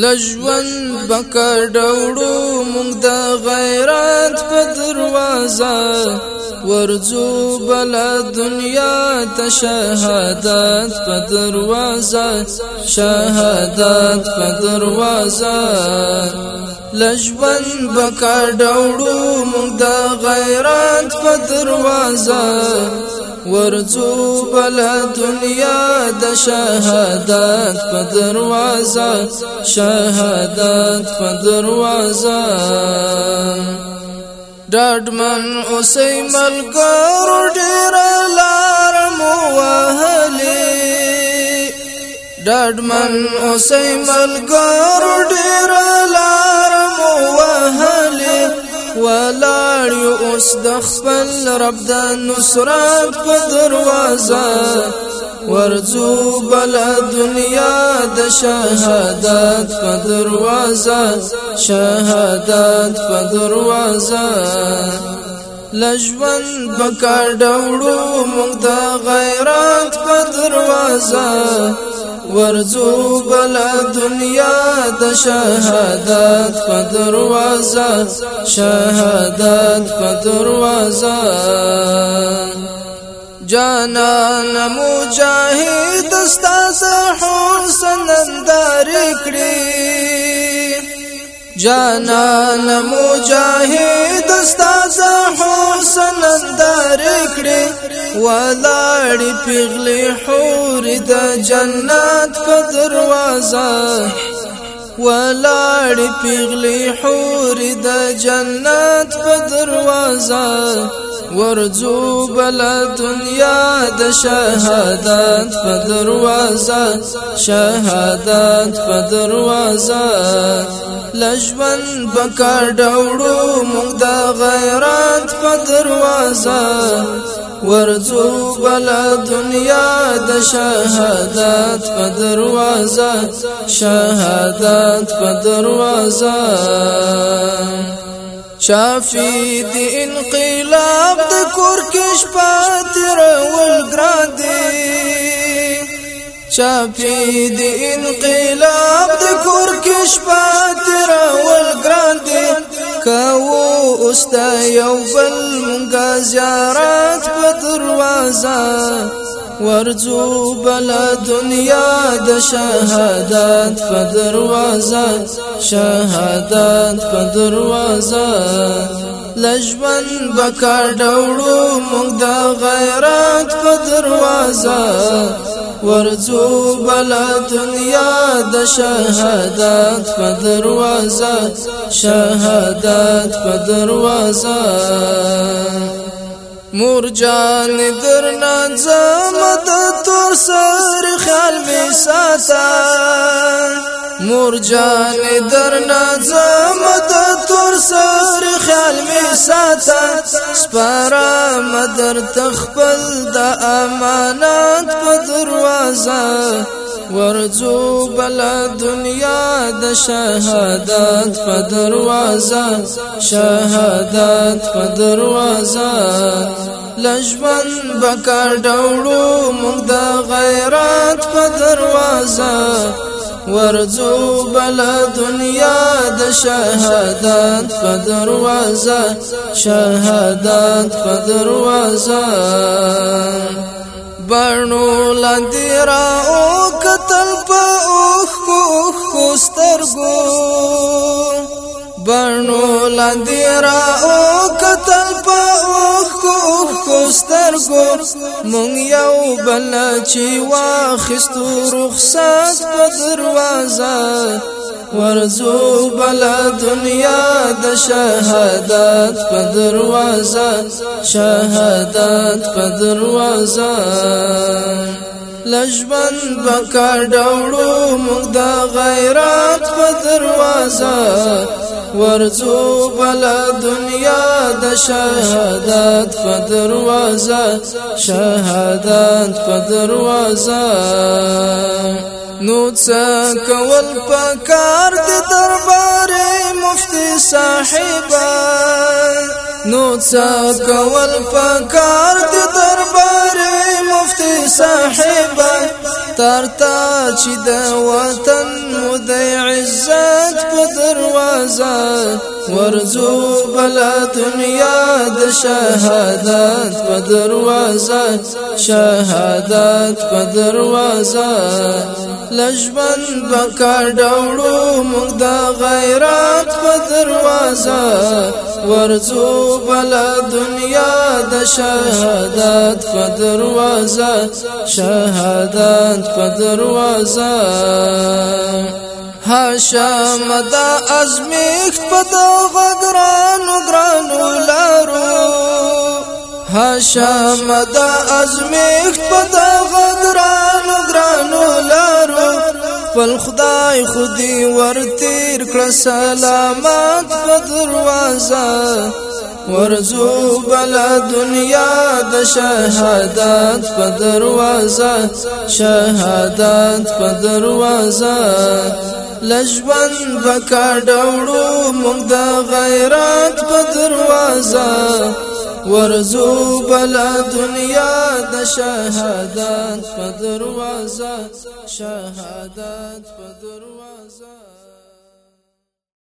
لژوند بکر ډوړو موږ د غیرت په دروازه ورزو بل دنیا ته شهادت په دروازه شهادت په دروازه لژوند بکر ډوړو موږ د غیرت په دروازه ورزو بلا دنيا د شهادات په دروازه شهادت په دروازه ډاډمن اوسې ملګر ډېر لار مو وهلې اوسې ملګر ډېر لار دخبل رب د نصرت په دروازه ورزو بل دنیا د شهادت په دروازه شهادت په دروازه لجوان بکار ډوړو موږ د غیرت په دروازه ورزو بلا دنیا د شهادت په دروازه شهادت په دروازه جانا مجاهد استا سحور سنندار کړی جانا مجاهد ولاړې پیغلې حورې د جنت په دروازه ولاړې پیغلې حورې د جنت په دروازه ورزو بل دنیا د شهادت په دروازه شهادت په دروازه لجبن بکړ ډوړو موږ د غیرت په دروازه ورزو بلا دنیا د شهادت په دروازه شهادت په دروازه شافی د انقلاب د کور کې شپاتر ول ګران دی شافی د انقلاب د کور کې شپاتر ول ګران کوو اوس د یو بل مونږه زیارت په دروازه ورځو بل دنیا د شهادت په دروازه شهادت په دروازه لجبن بکار ډوړو مونږ د غیرت په دروازه ورځو بل دنیا د شهادت په دروازه شهادت په دروازه مور جان درنا زمد تور سر خیال می ساته مور جان در نظام د تور سر خیال می ساته سپارا مدر تخپل د امانات په دروازه ورزو بلا دنیا د شهادت په دروازه شهادت په دروازه لجبن بکار ډوړو موږ د غیرت په دروازه ورزو بل دنیا د شهادت په دروازه شهادت په دروازه بڼو لاندې را او قتل په اوخ کوخ کو سترګو بڼو لاندې را او قتل په اوخ کوخ سترګو مونږ یو بل چې واخستو رخصت په دروازه ورزو بلا دنیا د شهادت په دروازه شهادت په دروازه لجبن بکا ډوړو موږ د غیرت په دروازه ورزو بل دنیا د شهادت په دروازه شهادت په دروازه نو څه کول پکار د دربار مفتی صاحب نو څه کول پکار د دربار مفتی اختر تا چې د وطن مو د عزت په دروازه ورزو بلا دنیا د شهادت په دروازه شهادت په دروازه لجبن بکار ډوړو موږ د غیرت په دروازه ورزو بلا دنیا د شهادت په دروازه شهادت په دروازه هاشم دا ازمیخت په دغه ګرانو ګرانو لارو هاشم دا ازمیخت په دغه ګرانو خپل خدای خودي ورتیر کړه سلامات په دروازه ورزو بل دنیا د شهادت په دروازه شهادت په دروازه لجبن وکړ ډوړو موږ د غیرت په دروازه ورزو بلا دنيا د شهادت په شهادات شهادت